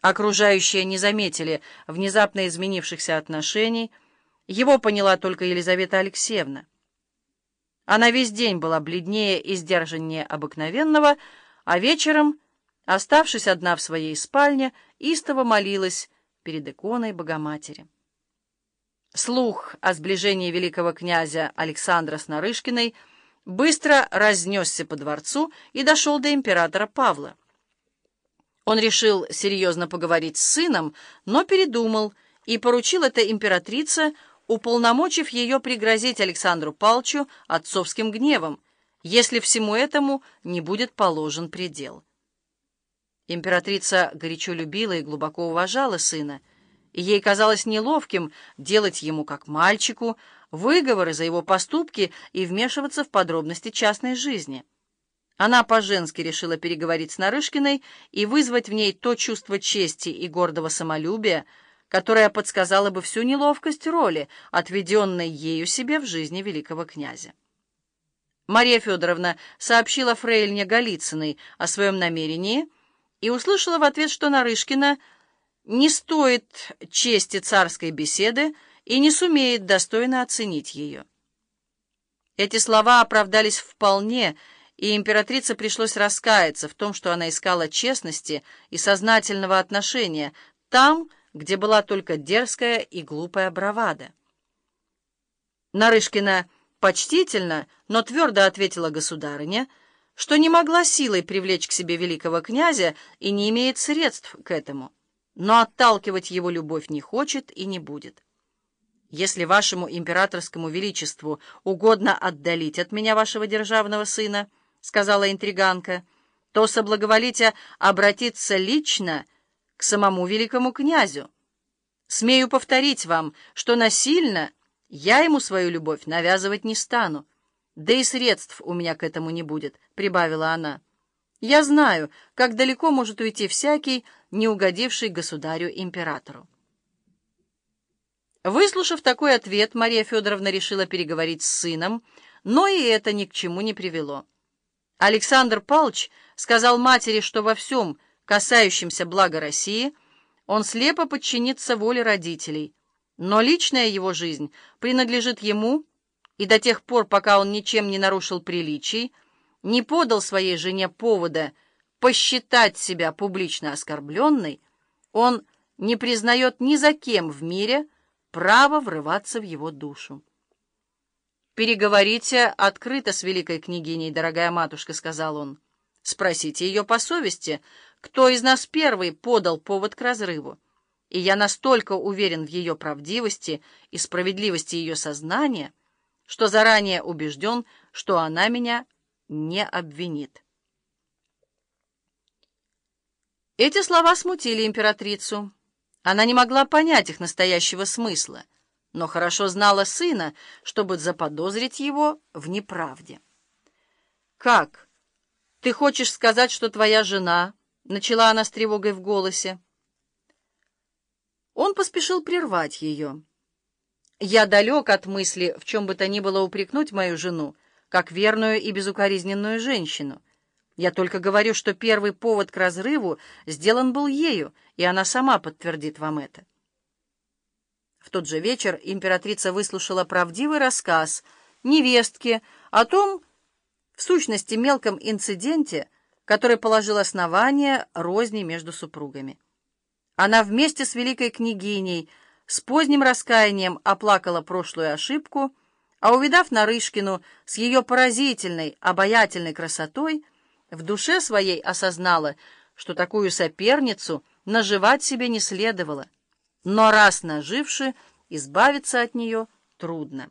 Окружающие не заметили внезапно изменившихся отношений, его поняла только Елизавета Алексеевна. Она весь день была бледнее и сдержаннее обыкновенного, а вечером, оставшись одна в своей спальне, истово молилась перед иконой Богоматери. Слух о сближении великого князя Александра с Нарышкиной быстро разнесся по дворцу и дошел до императора Павла. Он решил серьезно поговорить с сыном, но передумал и поручил это императрице, уполномочив ее пригрозить Александру Палчу отцовским гневом, если всему этому не будет положен предел. Императрица горячо любила и глубоко уважала сына, и ей казалось неловким делать ему, как мальчику, выговоры за его поступки и вмешиваться в подробности частной жизни. Она по-женски решила переговорить с Нарышкиной и вызвать в ней то чувство чести и гордого самолюбия, которое подсказало бы всю неловкость роли, отведенной ею себе в жизни великого князя. Мария Федоровна сообщила фрейльне Голицыной о своем намерении и услышала в ответ, что Нарышкина не стоит чести царской беседы и не сумеет достойно оценить ее. Эти слова оправдались вполне, и императрице пришлось раскаяться в том, что она искала честности и сознательного отношения там, где была только дерзкая и глупая бравада. Нарышкина почтительно, но твердо ответила государыня, что не могла силой привлечь к себе великого князя и не имеет средств к этому, но отталкивать его любовь не хочет и не будет. Если вашему императорскому величеству угодно отдалить от меня вашего державного сына, — сказала интриганка, — то соблаговолите обратиться лично к самому великому князю. Смею повторить вам, что насильно я ему свою любовь навязывать не стану, да и средств у меня к этому не будет, — прибавила она. Я знаю, как далеко может уйти всякий, не угодивший государю-императору. Выслушав такой ответ, Мария Федоровна решила переговорить с сыном, но и это ни к чему не привело. Александр Павлович сказал матери, что во всем, касающемся блага России, он слепо подчинится воле родителей, но личная его жизнь принадлежит ему, и до тех пор, пока он ничем не нарушил приличий, не подал своей жене повода посчитать себя публично оскорбленной, он не признает ни за кем в мире право врываться в его душу. «Переговорите открыто с великой княгиней, дорогая матушка», — сказал он. «Спросите ее по совести, кто из нас первый подал повод к разрыву. И я настолько уверен в ее правдивости и справедливости ее сознания, что заранее убежден, что она меня не обвинит». Эти слова смутили императрицу. Она не могла понять их настоящего смысла но хорошо знала сына, чтобы заподозрить его в неправде. «Как? Ты хочешь сказать, что твоя жена...» — начала она с тревогой в голосе. Он поспешил прервать ее. «Я далек от мысли, в чем бы то ни было упрекнуть мою жену, как верную и безукоризненную женщину. Я только говорю, что первый повод к разрыву сделан был ею, и она сама подтвердит вам это». В тот же вечер императрица выслушала правдивый рассказ невестки о том, в сущности, мелком инциденте, который положил основание розни между супругами. Она вместе с великой княгиней с поздним раскаянием оплакала прошлую ошибку, а увидав Нарышкину с ее поразительной, обаятельной красотой, в душе своей осознала, что такую соперницу наживать себе не следовало — но раз наживши, избавиться от нее трудно.